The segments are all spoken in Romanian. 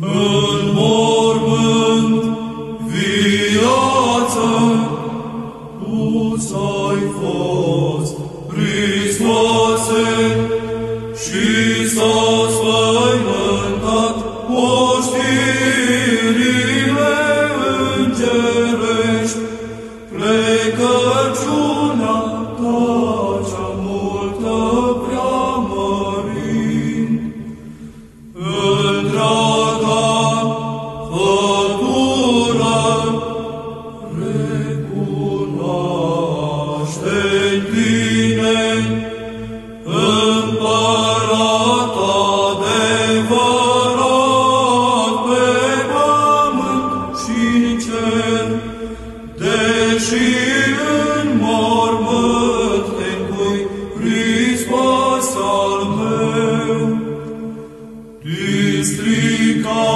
În mormânt viață tu ai fost, Hristoase, și s-a sfăimântat oștirile îngerești, plecăciunea strica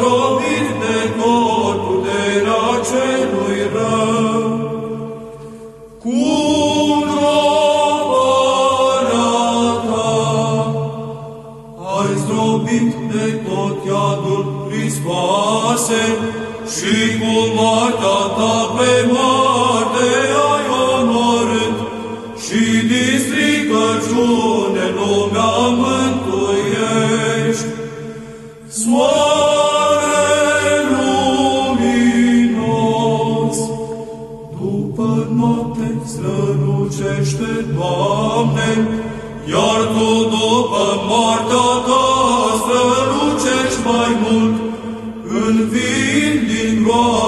zdrobit de tot puterea celui rău. Cu robarea ta ai zdrobit de tot iadul Hristoase și cu moartea ta pe moarte ai omorât și din stricăciune strălucește, Doamne, iar Tu după moartea Ta strălucești mai mult, învind din groapă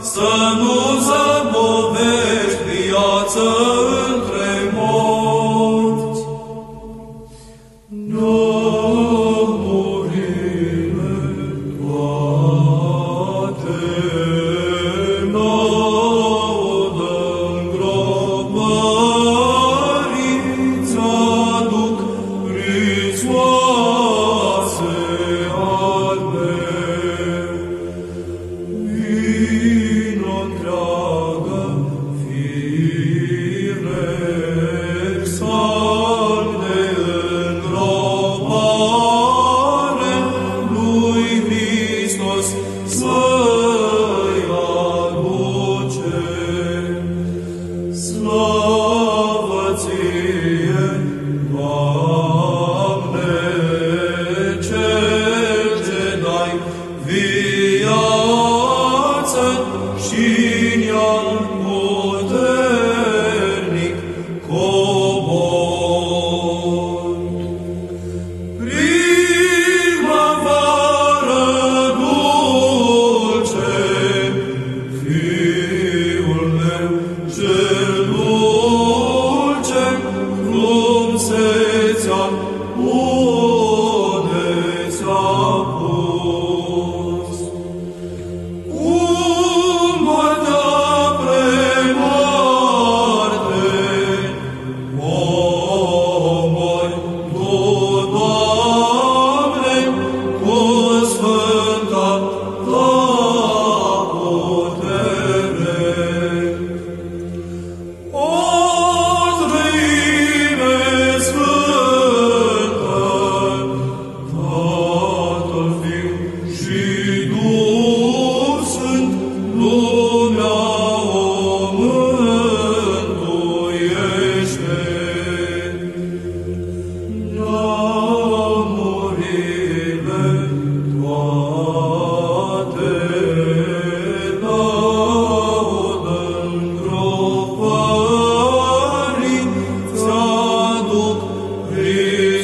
să nu small.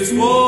is war.